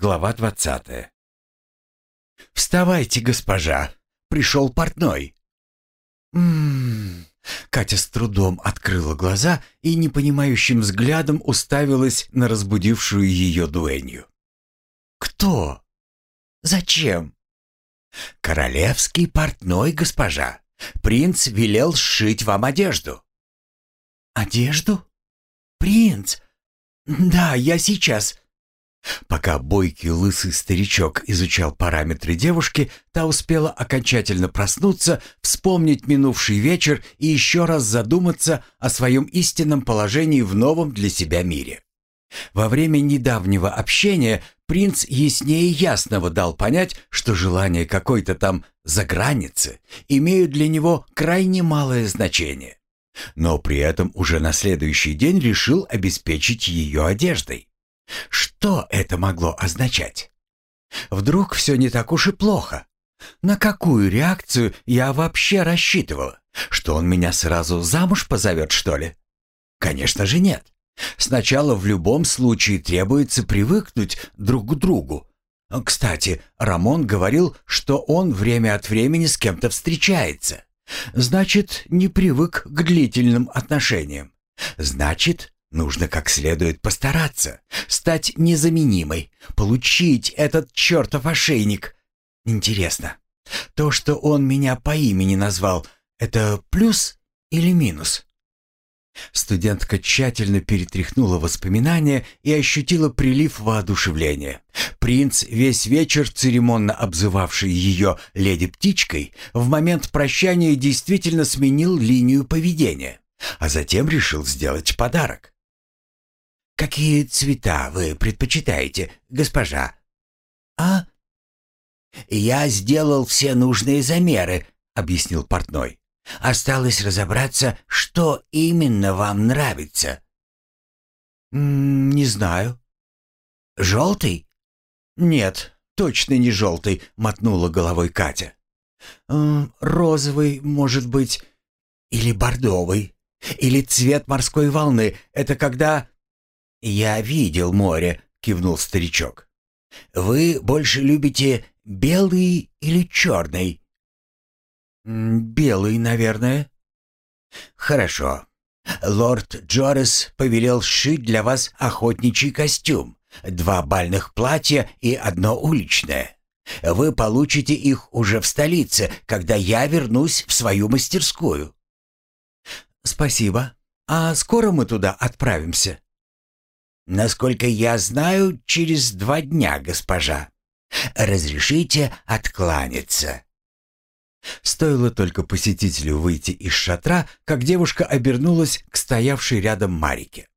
Глава двадцатая. «Вставайте, госпожа! Пришел портной!» «М-м-м...» Катя с трудом открыла глаза и непонимающим взглядом уставилась на разбудившую ее дуэнью. «Кто? Зачем?» «Королевский портной, госпожа. Принц велел сшить вам одежду». «Одежду? Принц? Да, я сейчас. Пока бойкий лысый старичок изучал параметры девушки, та успела окончательно проснуться, вспомнить минувший вечер и еще раз задуматься о своем истинном положении в новом для себя мире. Во время недавнего общения принц яснее ясного дал понять, что желания какой-то там заграницы имеют для него крайне малое значение. Но при этом уже на следующий день решил обеспечить ее одеждой. Что это могло означать? Вдруг все не так уж и плохо? На какую реакцию я вообще рассчитывала? Что он меня сразу замуж позовет, что ли? Конечно же нет. Сначала в любом случае требуется привыкнуть друг к другу. Кстати, Рамон говорил, что он время от времени с кем-то встречается. Значит, не привык к длительным отношениям. Значит, Нужно как следует постараться, стать незаменимой, получить этот чертов ошейник. Интересно, то, что он меня по имени назвал, это плюс или минус? Студентка тщательно перетряхнула воспоминания и ощутила прилив воодушевления. Принц, весь вечер церемонно обзывавший ее леди-птичкой, в момент прощания действительно сменил линию поведения, а затем решил сделать подарок. «Какие цвета вы предпочитаете, госпожа?» «А?» «Я сделал все нужные замеры», — объяснил портной. «Осталось разобраться, что именно вам нравится». «Не знаю». «Желтый?» «Нет, точно не желтый», — мотнула головой Катя. «Розовый, может быть, или бордовый, или цвет морской волны. Это когда «Я видел море», — кивнул старичок. «Вы больше любите белый или черный?» «Белый, наверное». «Хорошо. Лорд Джорес повелел сшить для вас охотничий костюм, два бальных платья и одно уличное. Вы получите их уже в столице, когда я вернусь в свою мастерскую». «Спасибо. А скоро мы туда отправимся?» «Насколько я знаю, через два дня, госпожа. Разрешите откланяться». Стоило только посетителю выйти из шатра, как девушка обернулась к стоявшей рядом Марике.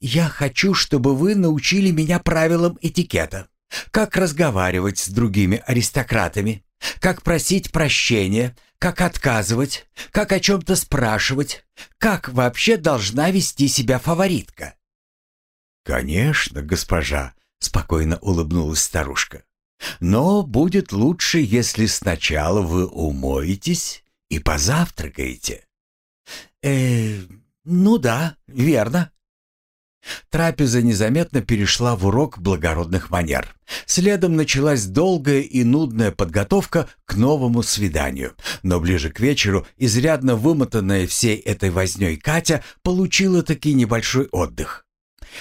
«Я хочу, чтобы вы научили меня правилам этикета. Как разговаривать с другими аристократами, как просить прощения, как отказывать, как о чем-то спрашивать, как вообще должна вести себя фаворитка. «Конечно, госпожа», — спокойно улыбнулась старушка. «Но будет лучше, если сначала вы умоетесь и позавтракаете». «Э, ну да, верно». Трапеза незаметно перешла в урок благородных манер. Следом началась долгая и нудная подготовка к новому свиданию. Но ближе к вечеру, изрядно вымотанная всей этой вознёй Катя получила таки небольшой отдых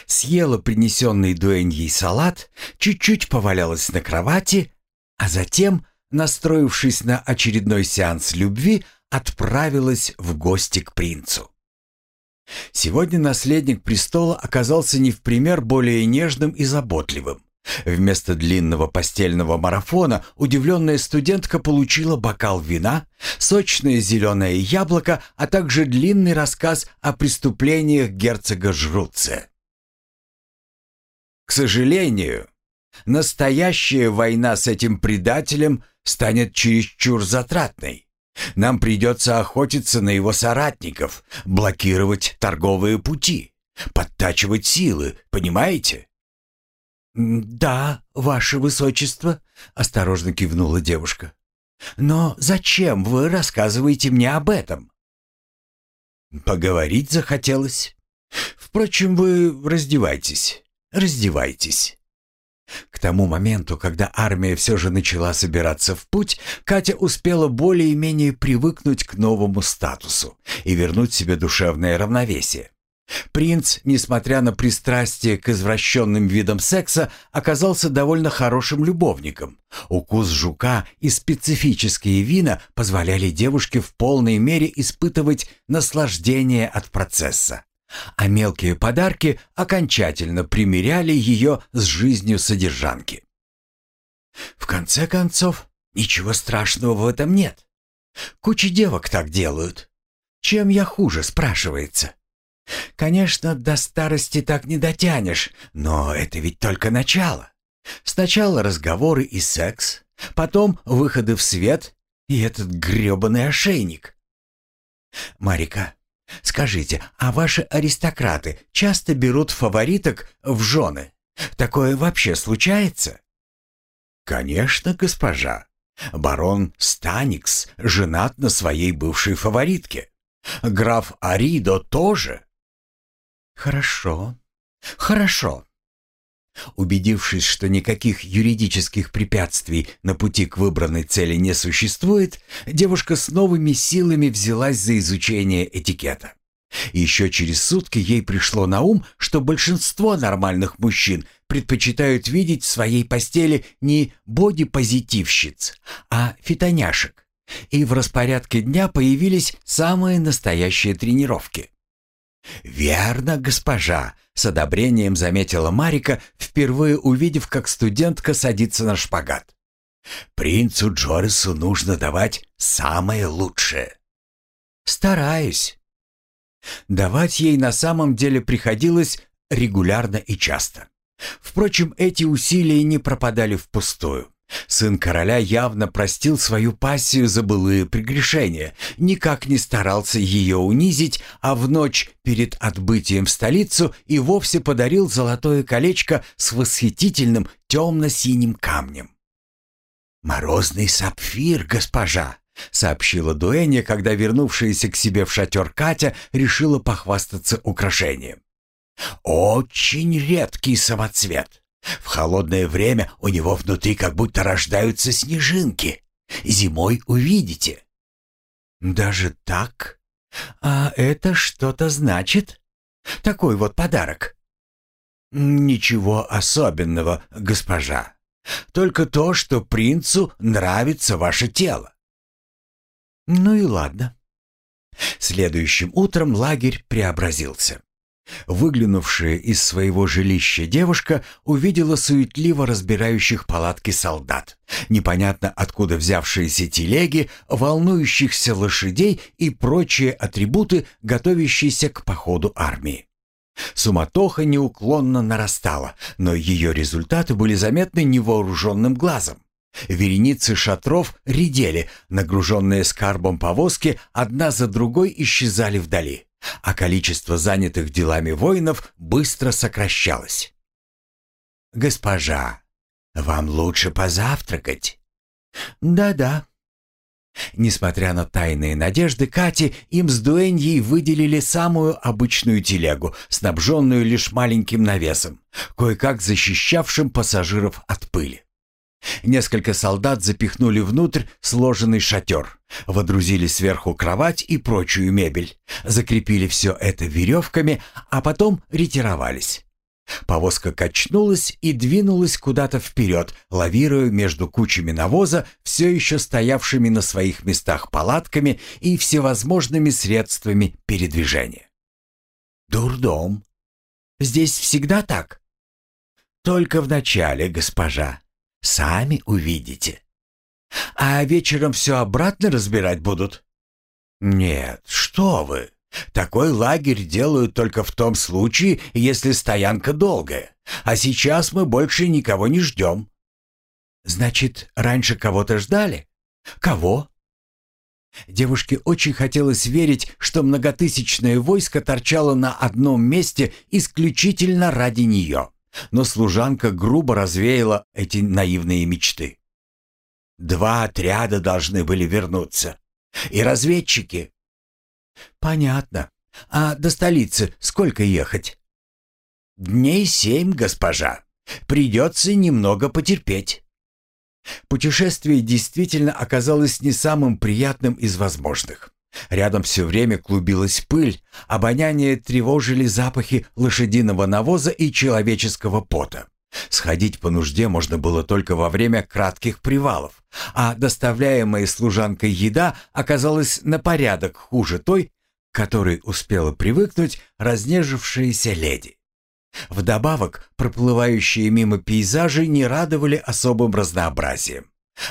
съела принесенный дуэньей салат, чуть-чуть повалялась на кровати, а затем, настроившись на очередной сеанс любви, отправилась в гости к принцу. Сегодня наследник престола оказался не в пример более нежным и заботливым. Вместо длинного постельного марафона удивленная студентка получила бокал вина, сочное зеленое яблоко, а также длинный рассказ о преступлениях герцога Жруце. К сожалению, настоящая война с этим предателем станет чересчур затратной. Нам придется охотиться на его соратников, блокировать торговые пути, подтачивать силы, понимаете? «Да, ваше высочество», — осторожно кивнула девушка. «Но зачем вы рассказываете мне об этом?» «Поговорить захотелось. Впрочем, вы раздевайтесь. Раздевайтесь». К тому моменту, когда армия все же начала собираться в путь, Катя успела более-менее привыкнуть к новому статусу и вернуть себе душевное равновесие. Принц, несмотря на пристрастие к извращенным видам секса, оказался довольно хорошим любовником. Укус жука и специфические вина позволяли девушке в полной мере испытывать наслаждение от процесса а мелкие подарки окончательно примиряли ее с жизнью содержанки. В конце концов, ничего страшного в этом нет. Куча девок так делают. Чем я хуже, спрашивается. Конечно, до старости так не дотянешь, но это ведь только начало. Сначала разговоры и секс, потом выходы в свет и этот грёбаный ошейник. Марика, Скажите, а ваши аристократы часто берут фавориток в жены? Такое вообще случается? Конечно, госпожа. Барон Станикс женат на своей бывшей фаворитке. Граф Аридо тоже. Хорошо. Хорошо. Убедившись, что никаких юридических препятствий на пути к выбранной цели не существует, девушка с новыми силами взялась за изучение этикета. Еще через сутки ей пришло на ум, что большинство нормальных мужчин предпочитают видеть в своей постели не бодипозитивщиц, а фитоняшек. И в распорядке дня появились самые настоящие тренировки. «Верно, госпожа», — с одобрением заметила Марика, впервые увидев, как студентка садится на шпагат. «Принцу Джорису нужно давать самое лучшее». «Стараюсь». Давать ей на самом деле приходилось регулярно и часто. Впрочем, эти усилия не пропадали впустую. Сын короля явно простил свою пассию за былые прегрешения, никак не старался ее унизить, а в ночь перед отбытием в столицу и вовсе подарил золотое колечко с восхитительным темно-синим камнем. «Морозный сапфир, госпожа!» — сообщила Дуэнья, когда вернувшаяся к себе в шатер Катя решила похвастаться украшением. «Очень редкий самоцвет. В холодное время у него внутри как будто рождаются снежинки. Зимой увидите. Даже так? А это что-то значит? Такой вот подарок. Ничего особенного, госпожа. Только то, что принцу нравится ваше тело. Ну и ладно. Следующим утром лагерь преобразился. Выглянувшая из своего жилища девушка увидела суетливо разбирающих палатки солдат, непонятно откуда взявшиеся телеги, волнующихся лошадей и прочие атрибуты, готовящиеся к походу армии. Суматоха неуклонно нарастала, но ее результаты были заметны невооруженным глазом. Вереницы шатров редели, нагруженные скарбом повозки одна за другой исчезали вдали а количество занятых делами воинов быстро сокращалось. «Госпожа, вам лучше позавтракать». «Да-да». Несмотря на тайные надежды Кати, им с Дуэньей выделили самую обычную телегу, снабженную лишь маленьким навесом, кое-как защищавшим пассажиров от пыли. Несколько солдат запихнули внутрь сложенный шатер, водрузили сверху кровать и прочую мебель, закрепили все это веревками, а потом ретировались. Повозка качнулась и двинулась куда-то вперед, лавируя между кучами навоза, все еще стоявшими на своих местах палатками и всевозможными средствами передвижения. «Дурдом. Здесь всегда так?» «Только в начале, госпожа», Сами увидите. А вечером все обратно разбирать будут? Нет, что вы. Такой лагерь делают только в том случае, если стоянка долгая. А сейчас мы больше никого не ждем. Значит, раньше кого-то ждали? Кого? Девушке очень хотелось верить, что многотысячное войско торчало на одном месте исключительно ради нее. Но служанка грубо развеяла эти наивные мечты. Два отряда должны были вернуться. И разведчики. Понятно. А до столицы сколько ехать? Дней семь, госпожа. Придется немного потерпеть». Путешествие действительно оказалось не самым приятным из возможных. Рядом все время клубилась пыль, обоняние тревожили запахи лошадиного навоза и человеческого пота. Сходить по нужде можно было только во время кратких привалов, а доставляемая служанкой еда оказалась на порядок хуже той, которой успела привыкнуть разнежившаяся леди. Вдобавок, проплывающие мимо пейзажи не радовали особым разнообразием.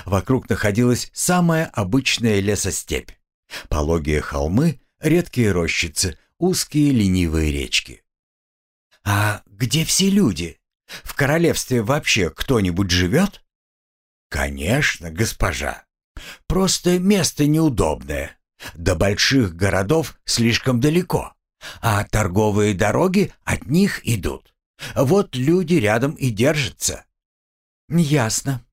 Вокруг находилась самая обычная лесостепь. Пологие холмы, редкие рощицы, узкие ленивые речки. «А где все люди? В королевстве вообще кто-нибудь живет?» «Конечно, госпожа. Просто место неудобное. До больших городов слишком далеко, а торговые дороги от них идут. Вот люди рядом и держатся». «Ясно.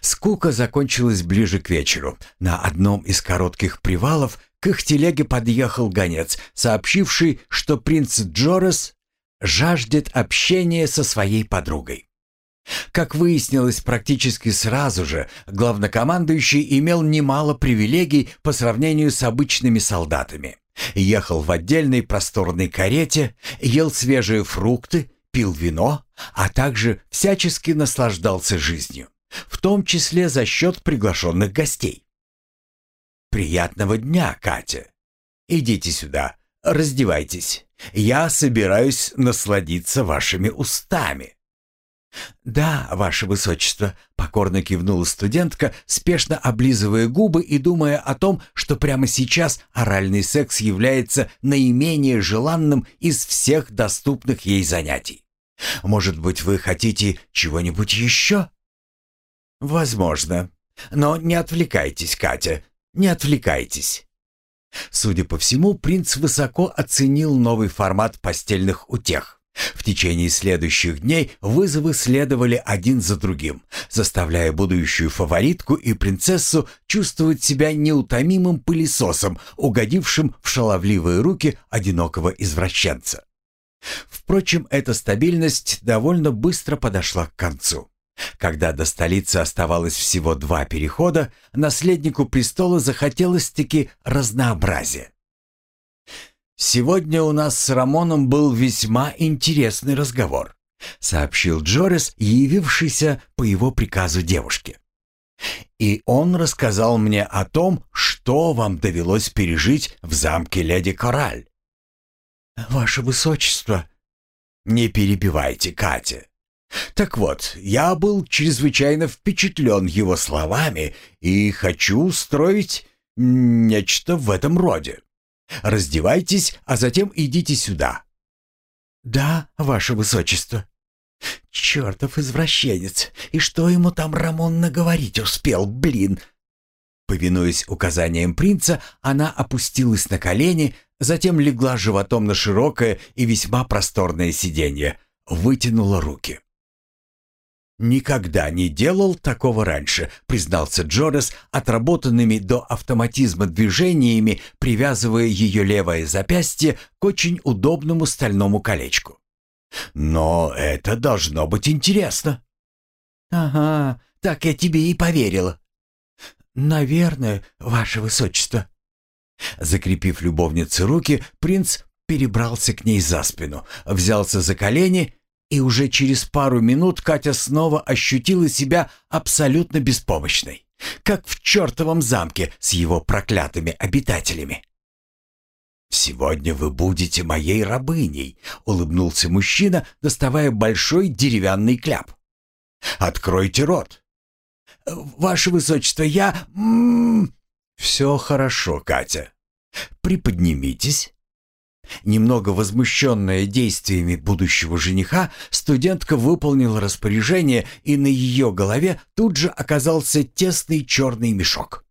Скука закончилась ближе к вечеру. На одном из коротких привалов к их телеге подъехал гонец, сообщивший, что принц Джорес жаждет общения со своей подругой. Как выяснилось практически сразу же, главнокомандующий имел немало привилегий по сравнению с обычными солдатами. Ехал в отдельной просторной карете, ел свежие фрукты, пил вино, а также всячески наслаждался жизнью в том числе за счет приглашенных гостей. «Приятного дня, Катя! Идите сюда, раздевайтесь. Я собираюсь насладиться вашими устами». «Да, ваше высочество», — покорно кивнула студентка, спешно облизывая губы и думая о том, что прямо сейчас оральный секс является наименее желанным из всех доступных ей занятий. «Может быть, вы хотите чего-нибудь еще?» «Возможно. Но не отвлекайтесь, Катя, не отвлекайтесь». Судя по всему, принц высоко оценил новый формат постельных утех. В течение следующих дней вызовы следовали один за другим, заставляя будущую фаворитку и принцессу чувствовать себя неутомимым пылесосом, угодившим в шаловливые руки одинокого извращенца. Впрочем, эта стабильность довольно быстро подошла к концу. Когда до столицы оставалось всего два перехода, наследнику престола захотелось-таки разнообразия. «Сегодня у нас с Рамоном был весьма интересный разговор», сообщил Джорис, явившийся по его приказу девушке. «И он рассказал мне о том, что вам довелось пережить в замке леди Кораль». «Ваше высочество...» «Не перебивайте, Катя. Так вот, я был чрезвычайно впечатлен его словами и хочу устроить нечто в этом роде. Раздевайтесь, а затем идите сюда». «Да, ваше высочество». «Чертов извращенец! И что ему там Рамон наговорить успел, блин?» Повинуясь указаниям принца, она опустилась на колени, затем легла животом на широкое и весьма просторное сиденье, вытянула руки. «Никогда не делал такого раньше», — признался Джорес, отработанными до автоматизма движениями, привязывая ее левое запястье к очень удобному стальному колечку. «Но это должно быть интересно». «Ага, так я тебе и поверила». «Наверное, ваше высочество». Закрепив любовнице руки, принц перебрался к ней за спину, взялся за колени и уже через пару минут Катя снова ощутила себя абсолютно беспомощной, как в чертовом замке с его проклятыми обитателями. «Сегодня вы будете моей рабыней», — улыбнулся мужчина, доставая большой деревянный кляп. «Откройте рот». «Ваше высочество, я...» м-м-м». «Все хорошо, Катя. Приподнимитесь, Немного возмущенная действиями будущего жениха, студентка выполнила распоряжение, и на ее голове тут же оказался тесный черный мешок.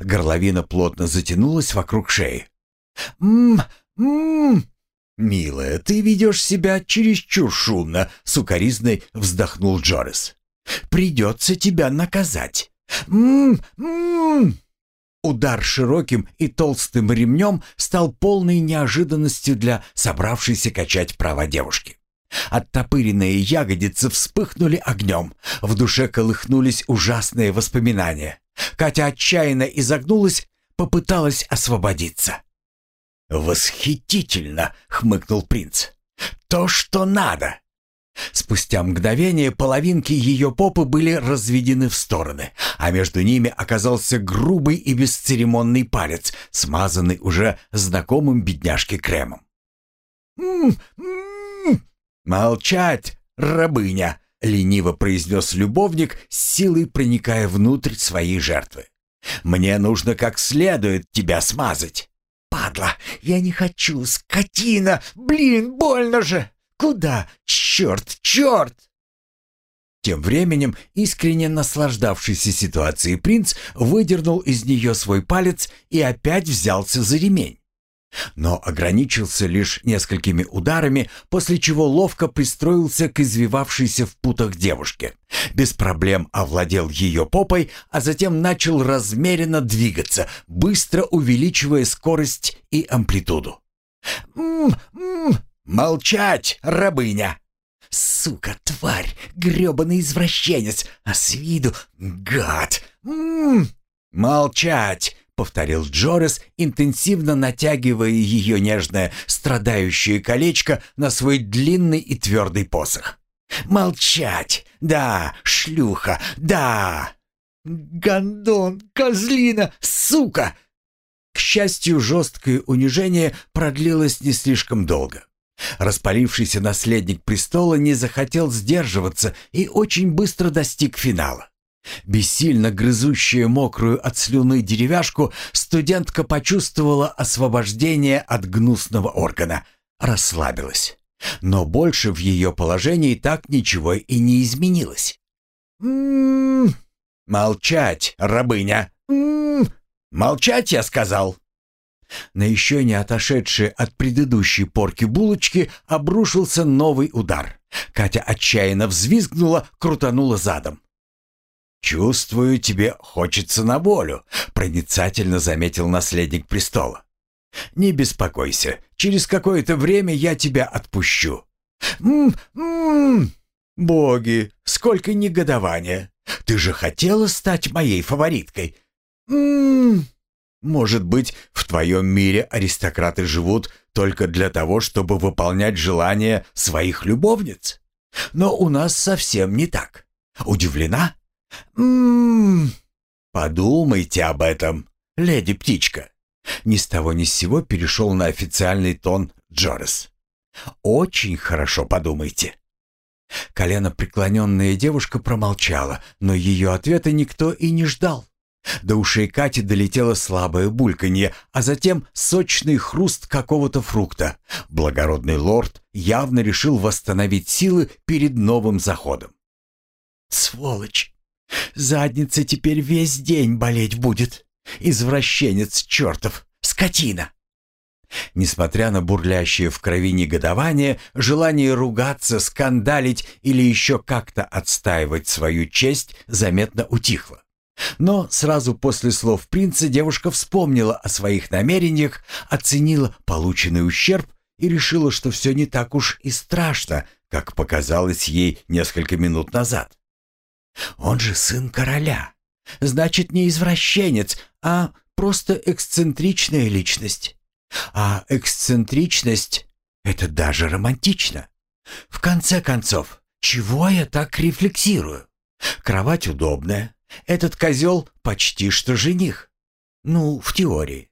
Горловина плотно затянулась вокруг шеи. «М-м-м!» «Милая, ты ведешь себя чересчур шумно», — сукоризной вздохнул Джорис. «Придется тебя наказать». «М-м-м!» Удар широким и толстым ремнем стал полной неожиданностью для собравшейся качать права девушки. Оттопыренные ягодицы вспыхнули огнем. В душе колыхнулись ужасные воспоминания. Катя отчаянно изогнулась, попыталась освободиться. «Восхитительно!» — хмыкнул принц. «То, что надо!» Спустя мгновение половинки ее попы были разведены в стороны, а между ними оказался грубый и бесцеремонный палец, смазанный уже знакомым бедняжке кремом. «Молчать, рабыня!» — лениво произнес любовник, силой проникая внутрь своей жертвы. «Мне нужно как следует тебя смазать!» «Падла! Я не хочу! Скотина! Блин, больно же!» Куда? Черт, черт!» Тем временем искренне наслаждавшийся ситуацией принц выдернул из нее свой палец и опять взялся за ремень. Но ограничился лишь несколькими ударами, после чего ловко пристроился к извивавшейся в путах девушке. Без проблем овладел ее попой, а затем начал размеренно двигаться, быстро увеличивая скорость и амплитуду. «М-м-м!» «Молчать, рабыня!» «Сука, тварь, грёбаный извращенец, а с виду гад!» М -м -м. «Молчать!» — повторил Джорес, интенсивно натягивая ее нежное, страдающее колечко на свой длинный и твердый посох. «Молчать! Да, шлюха, да!» «Гондон, козлина, сука!» К счастью, жесткое унижение продлилось не слишком долго. Распалившийся наследник престола не захотел сдерживаться и очень быстро достиг финала. Бессильно грызущая мокрую от слюны деревяшку, студентка почувствовала освобождение от гнусного органа, расслабилась. Но больше в ее положении так ничего и не изменилось. «М-м-м! Молчать, рабыня! М-м-м! Молчать, я сказал!» На еще не отошедшие от предыдущей порки булочки обрушился новый удар. Катя отчаянно взвизгнула, крутанула задом. «Чувствую, тебе хочется на волю», — проницательно заметил наследник престола. «Не беспокойся, через какое-то время я тебя отпущу». «М-м-м! Боги, сколько негодования! Ты же хотела стать моей фавориткой!» «М-м-м!» Может быть, в твоем мире аристократы живут только для того, чтобы выполнять желания своих любовниц? Но у нас совсем не так. Удивлена? Ммм, подумайте об этом, леди-птичка. Ни с того ни с сего перешел на официальный тон Джорес. Очень хорошо подумайте. Колено преклоненная девушка промолчала, но ее ответа никто и не ждал. До ушей Кати долетело слабое бульканье, а затем сочный хруст какого-то фрукта. Благородный лорд явно решил восстановить силы перед новым заходом. «Сволочь! Задница теперь весь день болеть будет! Извращенец чертов! Скотина!» Несмотря на бурлящее в крови негодование, желание ругаться, скандалить или еще как-то отстаивать свою честь заметно утихло. Но сразу после слов принца девушка вспомнила о своих намерениях, оценила полученный ущерб и решила, что все не так уж и страшно, как показалось ей несколько минут назад. «Он же сын короля. Значит, не извращенец, а просто эксцентричная личность. А эксцентричность — это даже романтично. В конце концов, чего я так рефлексирую? Кровать удобная, этот козел почти что жених. Ну, в теории.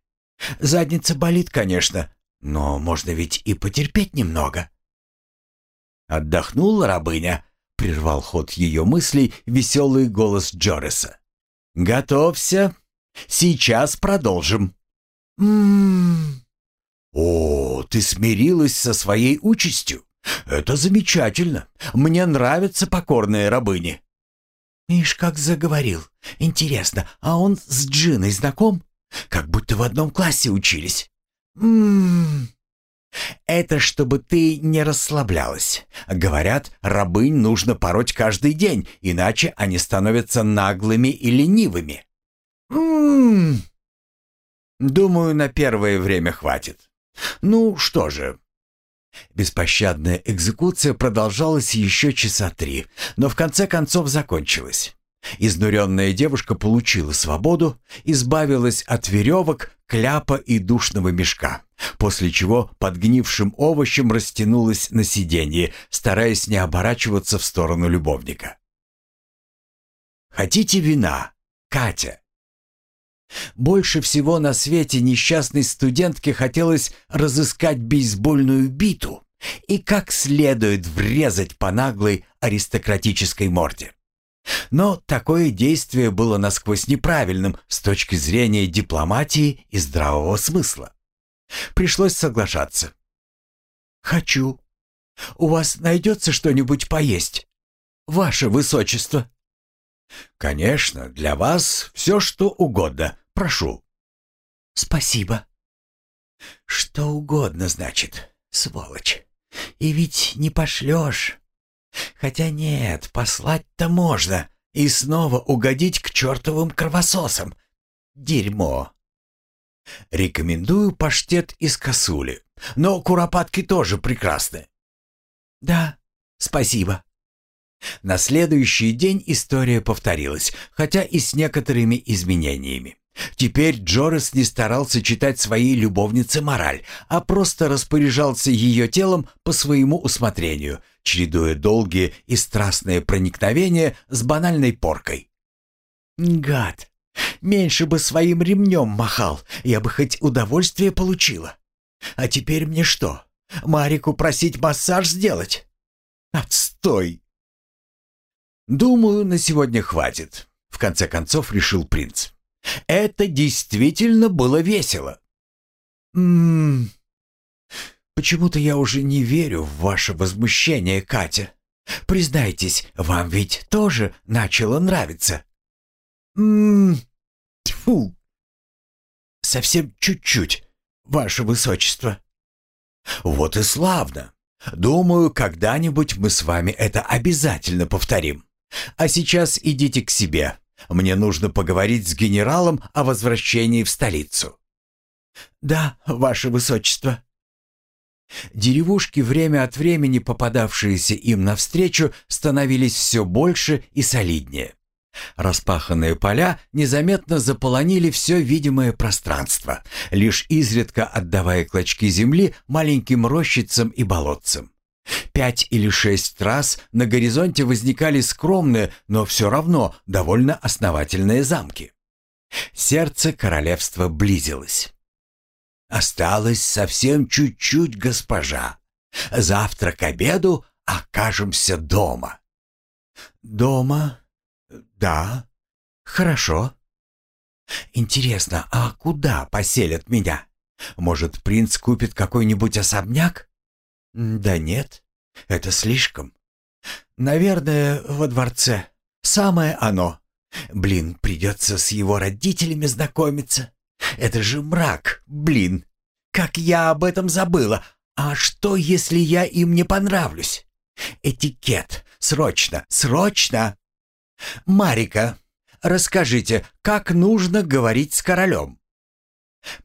Задница болит, конечно, но можно ведь и потерпеть немного. «Отдохнула рабыня?» — прервал ход ее мыслей веселый голос Джориса. «Готовься. Сейчас продолжим». «М-м-м». «О, ты смирилась со своей участью. Это замечательно. Мне нравятся покорные рабыни. «Ишь, как заговорил. Интересно, а он с Джиной знаком? Как будто в одном классе учились. Ммм...» «Это чтобы ты не расслаблялась. Говорят, рабынь нужно пороть каждый день, иначе они становятся наглыми и ленивыми». «Ммм...» «Думаю, на первое время хватит. Ну что же, Беспощадная экзекуция продолжалась еще часа три, но в конце концов закончилась. Изнуренная девушка получила свободу, избавилась от веревок, кляпа и душного мешка, после чего подгнившим овощем растянулась на сиденье, стараясь не оборачиваться в сторону любовника. «Хотите вина, Катя?» Больше всего на свете несчастной студентке хотелось разыскать бейсбольную биту и как следует врезать по наглой аристократической морде. Но такое действие было насквозь неправильным с точки зрения дипломатии и здравого смысла. Пришлось соглашаться. «Хочу. У вас найдется что-нибудь поесть? Ваше Высочество?» «Конечно, для вас все, что угодно. Прошу». «Спасибо». «Что угодно, значит, сволочь. И ведь не пошлешь. Хотя нет, послать-то можно. И снова угодить к чертовым кровососам. Дерьмо. Рекомендую паштет из косули. Но куропатки тоже прекрасны. Да, спасибо. На следующий день история повторилась, хотя и с некоторыми изменениями. Теперь Джорес не старался читать своей любовнице мораль, а просто распоряжался ее телом по своему усмотрению, чередуя долгие и страстные проникновения с банальной поркой. «Гад! Меньше бы своим ремнем махал, я бы хоть удовольствие получила. А теперь мне что, Марику просить массаж сделать? Отстой!» «Думаю, на сегодня хватит», — в конце концов решил принц. «Это действительно было весело». «Ммм... Почему-то я уже не верю в ваше возмущение, Катя. Признайтесь, вам ведь тоже начало нравиться». «Ммм... Тьфу! Совсем чуть-чуть, ваше высочество». «Вот и славно. Думаю, когда-нибудь мы с вами это обязательно повторим. А сейчас идите к себе. Мне нужно поговорить с генералом о возвращении в столицу». «Да, ваше высочество». Деревушки, время от времени попадавшиеся им навстречу, становились все больше и солиднее. Распаханные поля незаметно заполонили все видимое пространство, лишь изредка отдавая клочки земли маленьким рощицам и болотцам. Пять или шесть раз на горизонте возникали скромные, но все равно довольно основательные замки. Сердце королевства близилось. «Осталось совсем чуть-чуть, госпожа. Завтра к обеду окажемся дома». «Дома? Да. Хорошо. Интересно, а куда поселят меня? Может, принц купит какой-нибудь особняк?» «Да нет, это слишком. Наверное, во дворце. Самое оно. Блин, придется с его родителями знакомиться. Это же мрак, блин. Как я об этом забыла. А что, если я им не понравлюсь? Этикет. Срочно, срочно. Марика, расскажите, как нужно говорить с королем?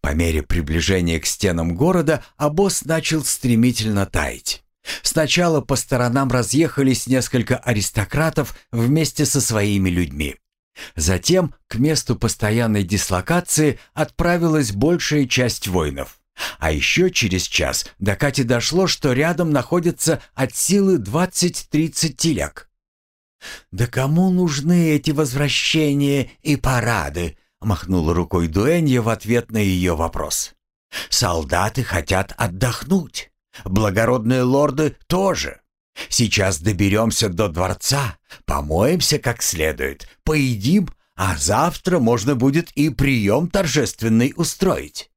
По мере приближения к стенам города обоз начал стремительно таять. Сначала по сторонам разъехались несколько аристократов вместе со своими людьми. Затем к месту постоянной дислокации отправилась большая часть воинов. А еще через час до Кати дошло, что рядом находится от силы 20-30 телег. «Да кому нужны эти возвращения и парады?» Махнула рукой Дуэнья в ответ на ее вопрос. «Солдаты хотят отдохнуть. Благородные лорды тоже. Сейчас доберемся до дворца, помоемся как следует, поедим, а завтра можно будет и прием торжественный устроить».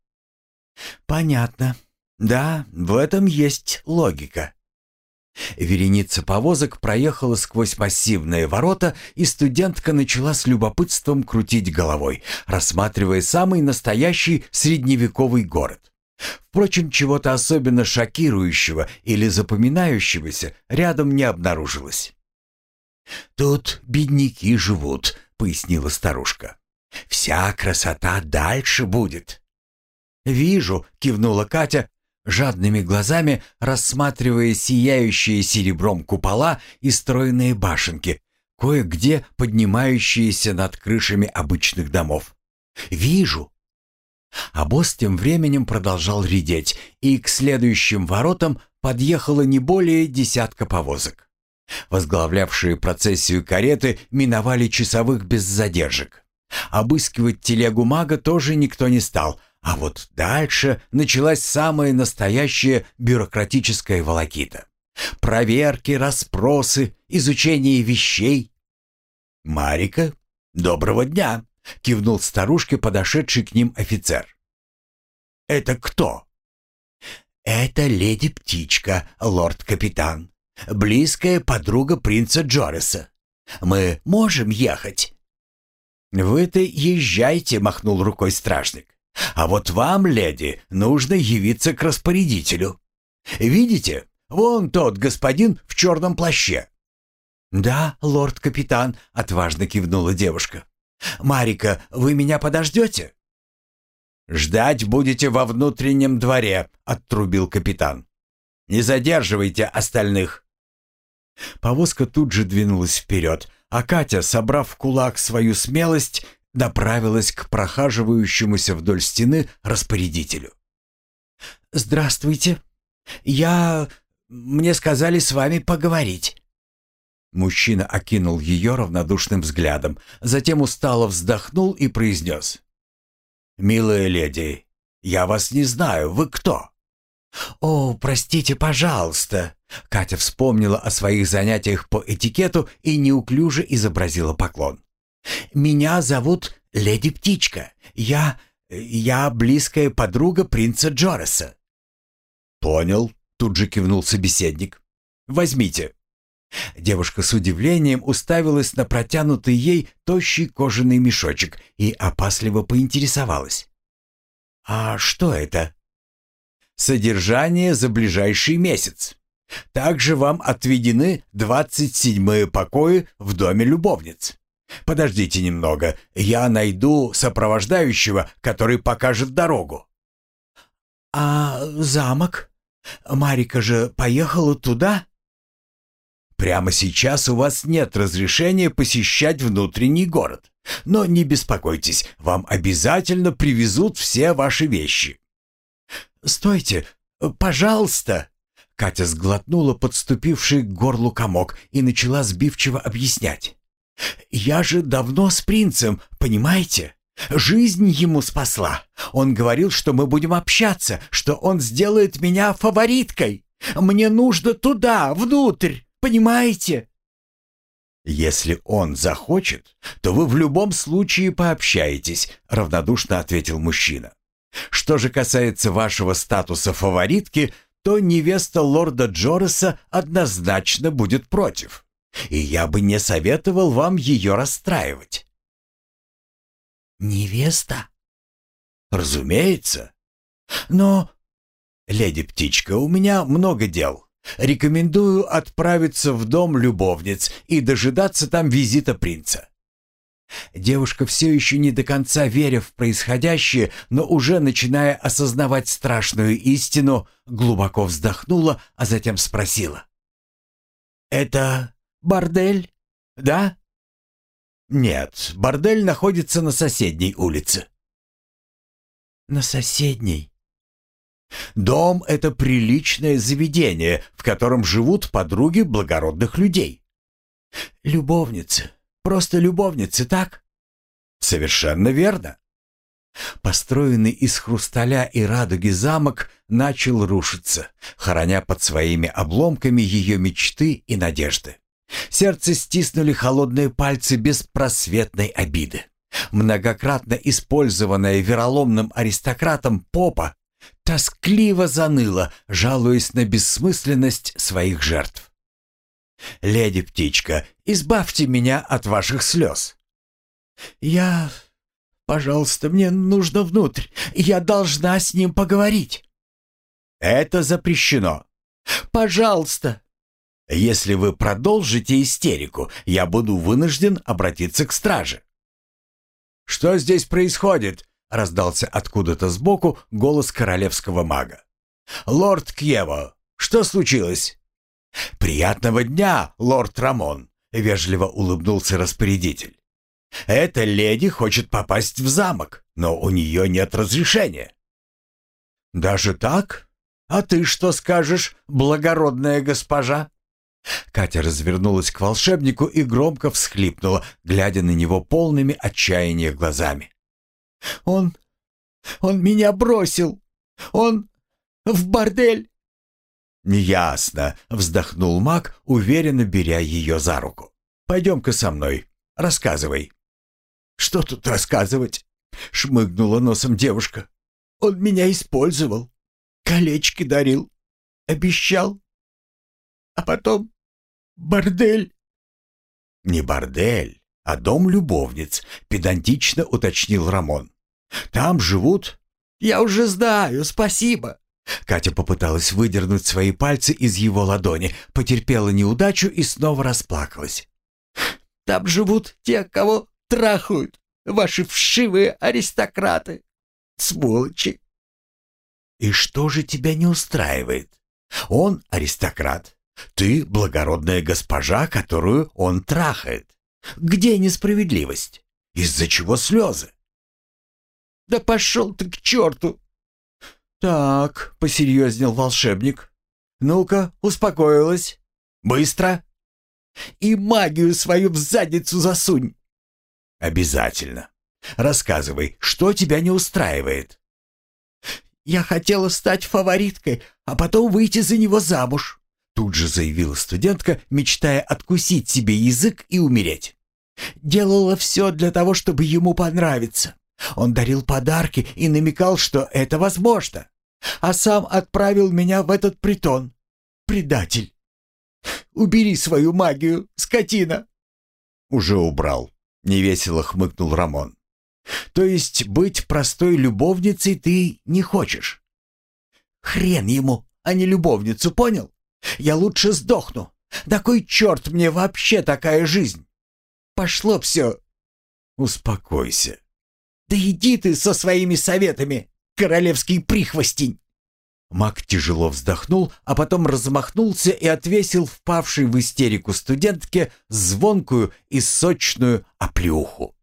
«Понятно. Да, в этом есть логика». Вереница повозок проехала сквозь массивные ворота, и студентка начала с любопытством крутить головой, рассматривая самый настоящий средневековый город. Впрочем, чего-то особенно шокирующего или запоминающегося рядом не обнаружилось. «Тут бедняки живут», — пояснила старушка. «Вся красота дальше будет». «Вижу», — кивнула Катя, жадными глазами рассматривая сияющие серебром купола и стройные башенки, кое-где поднимающиеся над крышами обычных домов. «Вижу!» А босс тем временем продолжал редеть, и к следующим воротам подъехало не более десятка повозок. Возглавлявшие процессию кареты миновали часовых без задержек. Обыскивать телегу мага тоже никто не стал, а вот дальше началась самая настоящая бюрократическая волокита. Проверки, расспросы, изучение вещей. «Марика, доброго дня!» — кивнул старушке подошедший к ним офицер. «Это кто?» «Это леди-птичка, лорд-капитан близкая подруга принца Джориса. Мы можем ехать?» «Вы-то езжайте», — махнул рукой стражник. «А вот вам, леди, нужно явиться к распорядителю. Видите, вон тот господин в черном плаще». «Да, лорд-капитан», — отважно кивнула девушка. «Марика, вы меня подождете?» «Ждать будете во внутреннем дворе», — оттрубил капитан. «Не задерживайте остальных». Повозка тут же двинулась вперед, а Катя, собрав в кулак свою смелость, направилась к прохаживающемуся вдоль стены распорядителю. «Здравствуйте. Я... Мне сказали с вами поговорить». Мужчина окинул ее равнодушным взглядом, затем устало вздохнул и произнес. «Милая леди, я вас не знаю. Вы кто?» «О, простите, пожалуйста!» Катя вспомнила о своих занятиях по этикету и неуклюже изобразила поклон. «Меня зовут Леди Птичка. Я... я близкая подруга принца Джореса». «Понял», — тут же кивнул собеседник. «Возьмите». Девушка с удивлением уставилась на протянутый ей тощий кожаный мешочек и опасливо поинтересовалась. «А что это?» содержание за ближайший месяц. Также вам отведены 27-е покои в доме любовниц. Подождите немного, я найду сопровождающего, который покажет дорогу. А замок? Марика же поехала туда? Прямо сейчас у вас нет разрешения посещать внутренний город. Но не беспокойтесь, вам обязательно привезут все ваши вещи. «Стойте! Пожалуйста!» Катя сглотнула подступивший к горлу комок и начала сбивчиво объяснять. «Я же давно с принцем, понимаете? Жизнь ему спасла. Он говорил, что мы будем общаться, что он сделает меня фавориткой. Мне нужно туда, внутрь, понимаете?» «Если он захочет, то вы в любом случае пообщаетесь», — равнодушно ответил мужчина. Что же касается вашего статуса фаворитки, то невеста лорда Джореса однозначно будет против. И я бы не советовал вам ее расстраивать. Невеста? Разумеется. Но, леди Птичка, у меня много дел. Рекомендую отправиться в дом любовниц и дожидаться там визита принца. Девушка все еще не до конца веря в происходящее, но уже начиная осознавать страшную истину, глубоко вздохнула, а затем спросила. «Это бордель, да?» «Нет, бордель находится на соседней улице». «На соседней?» «Дом — это приличное заведение, в котором живут подруги благородных людей». «Любовницы, Просто любовницы, так?» «Совершенно верно». Построенный из хрусталя и радуги замок начал рушиться, хороня под своими обломками ее мечты и надежды. Сердце стиснули холодные пальцы беспросветной обиды. Многократно использованная вероломным аристократом попа тоскливо заныла, жалуясь на бессмысленность своих жертв. «Леди Птичка, избавьте меня от ваших слез». «Я... Пожалуйста, мне нужно внутрь. Я должна с ним поговорить». «Это запрещено». «Пожалуйста». «Если вы продолжите истерику, я буду вынужден обратиться к страже». «Что здесь происходит?» — раздался откуда-то сбоку голос королевского мага. «Лорд Кьево, что случилось?» «Приятного дня, лорд Рамон», — вежливо улыбнулся распорядитель. «Эта леди хочет попасть в замок, но у нее нет разрешения». «Даже так? А ты что скажешь, благородная госпожа?» Катя развернулась к волшебнику и громко всхлипнула, глядя на него полными отчаяния глазами. «Он... он меня бросил! Он... в бордель!» «Ясно», — вздохнул маг, уверенно беря ее за руку. «Пойдем-ка со мной. Рассказывай». «Что тут рассказывать?» — шмыгнула носом девушка. «Он меня использовал, колечки дарил, обещал. А потом бордель». «Не бордель, а дом любовниц», — педантично уточнил Рамон. «Там живут...» «Я уже знаю, спасибо», Катя попыталась выдернуть свои пальцы из его ладони, потерпела неудачу и снова расплакалась. «Там живут те, кого трахают, ваши вшивые аристократы. Сволочи!» «И что же тебя не устраивает? Он аристократ, ты благородная госпожа, которую он трахает. Где несправедливость? Из-за чего слезы?» «Да пошел ты к черту!» «Так», — посерьезнел волшебник. «Ну-ка, успокоилась. Быстро!» «И магию свою в задницу засунь!» «Обязательно. Рассказывай, что тебя не устраивает?» «Я хотела стать фавориткой, а потом выйти за него замуж», тут же заявила студентка, мечтая откусить себе язык и умереть. «Делала все для того, чтобы ему понравиться. Он дарил подарки и намекал, что это возможно а сам отправил меня в этот притон. Предатель! Убери свою магию, скотина!» «Уже убрал», — невесело хмыкнул Рамон. «То есть быть простой любовницей ты не хочешь?» «Хрен ему, а не любовницу, понял? Я лучше сдохну. Такой черт мне вообще такая жизнь. Пошло все». «Успокойся». «Да иди ты со своими советами!» королевский прихвостень!» Мак тяжело вздохнул, а потом размахнулся и отвесил впавшей в истерику студентке звонкую и сочную оплюху.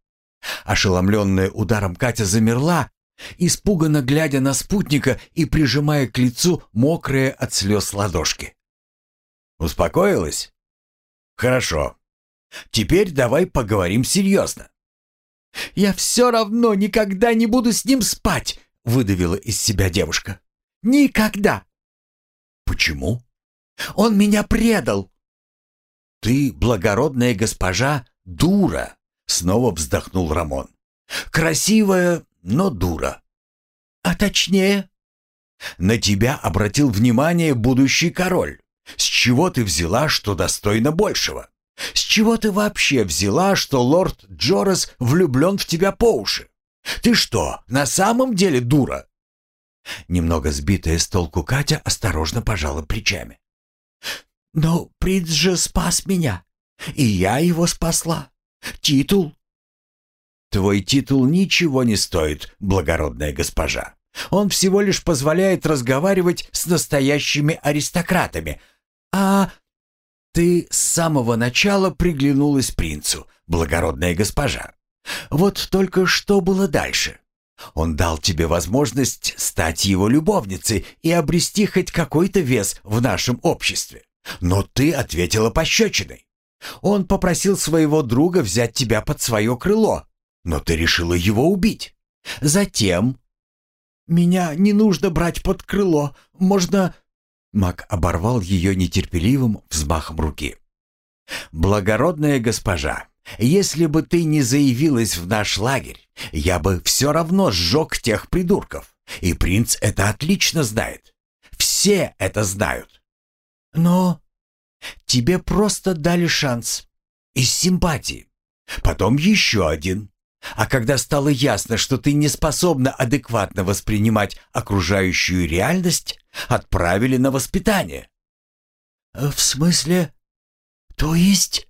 Ошеломленная ударом Катя замерла, испуганно глядя на спутника и прижимая к лицу мокрые от слез ладошки. «Успокоилась? Хорошо. Теперь давай поговорим серьезно». «Я все равно никогда не буду с ним спать!» — выдавила из себя девушка. «Никогда!» «Почему?» «Он меня предал!» «Ты, благородная госпожа, дура!» — снова вздохнул Рамон. «Красивая, но дура». «А точнее?» «На тебя обратил внимание будущий король. С чего ты взяла, что достойно большего? С чего ты вообще взяла, что лорд Джорас влюблен в тебя по уши? Ты что, на самом деле дура?» Немного сбитая с толку Катя осторожно пожала плечами. «Но принц же спас меня, и я его спасла. Титул?» «Твой титул ничего не стоит, благородная госпожа. Он всего лишь позволяет разговаривать с настоящими аристократами. А ты с самого начала приглянулась принцу, благородная госпожа. Вот только что было дальше? Он дал тебе возможность стать его любовницей и обрести хоть какой-то вес в нашем обществе. Но ты ответила пощечиной. Он попросил своего друга взять тебя под свое крыло, но ты решила его убить. Затем... «Меня не нужно брать под крыло. Можно...» Мак оборвал ее нетерпеливым взмахом руки. «Благородная госпожа, если бы ты не заявилась в наш лагерь, я бы все равно сжег тех придурков. И принц это отлично знает. Все это знают. Но тебе просто дали шанс. Из симпатии. Потом еще один. А когда стало ясно, что ты не способна адекватно воспринимать окружающую реальность, отправили на воспитание. «В смысле? То есть?»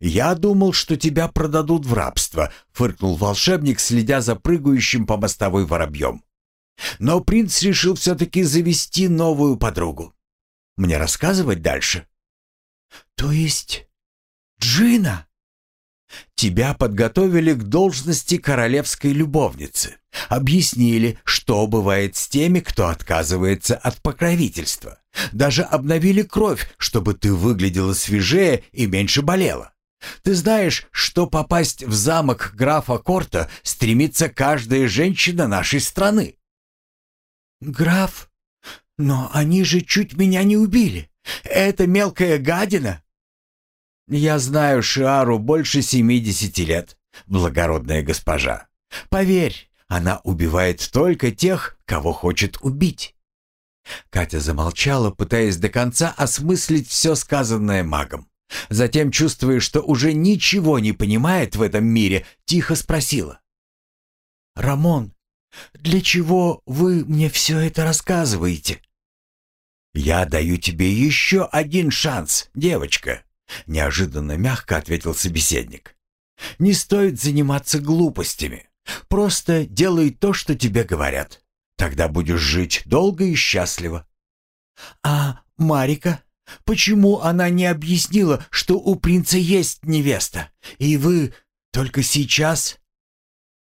«Я думал, что тебя продадут в рабство», — фыркнул волшебник, следя за прыгающим по мостовой воробьем. Но принц решил все-таки завести новую подругу. Мне рассказывать дальше? То есть Джина? Тебя подготовили к должности королевской любовницы. Объяснили, что бывает с теми, кто отказывается от покровительства. Даже обновили кровь, чтобы ты выглядела свежее и меньше болела. Ты знаешь, что попасть в замок графа Корта стремится каждая женщина нашей страны. Граф? Но они же чуть меня не убили. Это мелкая гадина. Я знаю Шиару больше семидесяти лет, благородная госпожа. Поверь, она убивает только тех, кого хочет убить. Катя замолчала, пытаясь до конца осмыслить все сказанное магом. Затем, чувствуя, что уже ничего не понимает в этом мире, тихо спросила. «Рамон, для чего вы мне все это рассказываете?» «Я даю тебе еще один шанс, девочка», — неожиданно мягко ответил собеседник. «Не стоит заниматься глупостями. Просто делай то, что тебе говорят. Тогда будешь жить долго и счастливо». «А Марика?» Почему она не объяснила, что у принца есть невеста, и вы только сейчас...»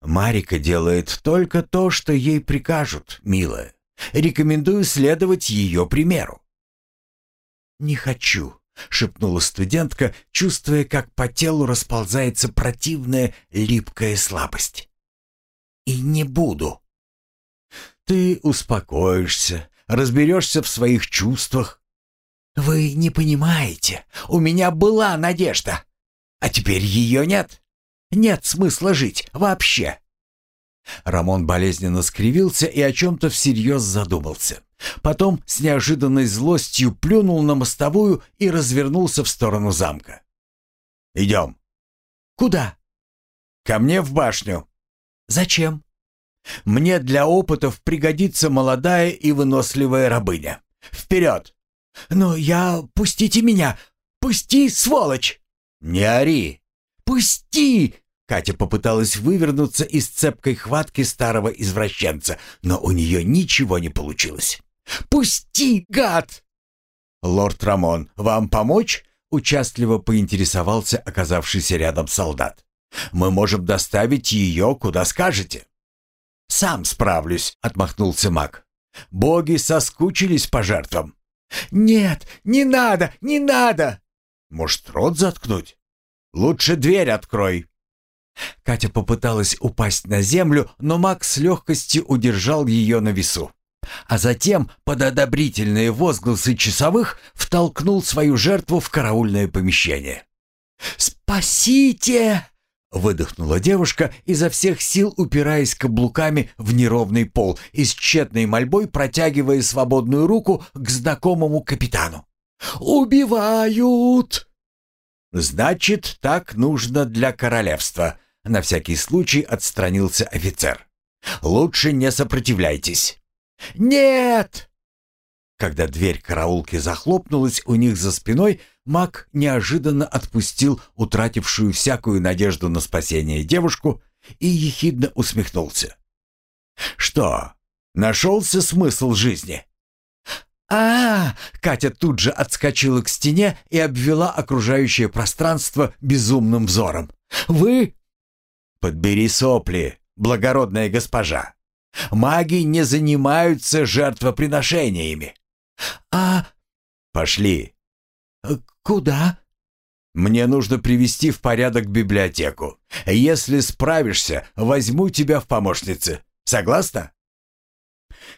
«Марика делает только то, что ей прикажут, милая. Рекомендую следовать ее примеру». «Не хочу», — шепнула студентка, чувствуя, как по телу расползается противная липкая слабость. «И не буду». «Ты успокоишься, разберешься в своих чувствах, «Вы не понимаете, у меня была надежда, а теперь ее нет. Нет смысла жить вообще». Рамон болезненно скривился и о чем-то всерьез задумался. Потом с неожиданной злостью плюнул на мостовую и развернулся в сторону замка. «Идем». «Куда?» «Ко мне в башню». «Зачем?» «Мне для опытов пригодится молодая и выносливая рабыня. Вперед!» «Но я... Пустите меня! Пусти, сволочь!» «Не ори!» «Пусти!» Катя попыталась вывернуться из цепкой хватки старого извращенца, но у нее ничего не получилось. «Пусти, гад!» «Лорд Рамон, вам помочь?» — участливо поинтересовался оказавшийся рядом солдат. «Мы можем доставить ее, куда скажете». «Сам справлюсь», — отмахнулся маг. «Боги соскучились по жертвам». «Нет, не надо, не надо!» «Может, рот заткнуть? Лучше дверь открой!» Катя попыталась упасть на землю, но Мак с легкостью удержал ее на весу. А затем, под одобрительные возгласы часовых, втолкнул свою жертву в караульное помещение. «Спасите!» Выдохнула девушка, изо всех сил упираясь каблуками в неровный пол и с тщетной мольбой протягивая свободную руку к знакомому капитану. «Убивают!» «Значит, так нужно для королевства», — на всякий случай отстранился офицер. «Лучше не сопротивляйтесь». «Нет!» Когда дверь караулки захлопнулась у них за спиной, маг неожиданно отпустил утратившую всякую надежду на спасение девушку и ехидно усмехнулся. «Что, нашелся смысл жизни?» а, -а, -а Катя тут же отскочила к стене и обвела окружающее пространство безумным взором. «Вы...» «Подбери сопли, благородная госпожа. Маги не занимаются жертвоприношениями. «А...» «Пошли». «Э, «Куда?» «Мне нужно привести в порядок библиотеку. Если справишься, возьму тебя в помощницы. Согласна?»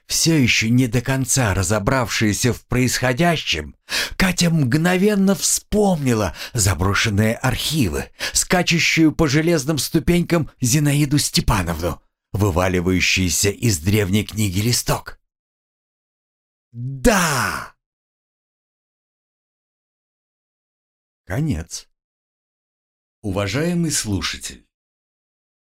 Все еще не до конца разобравшаяся в происходящем, Катя мгновенно вспомнила заброшенные архивы, скачущую по железным ступенькам Зинаиду Степановну, вываливающийся из древней книги листок. Да! Конец. Уважаемый слушатель,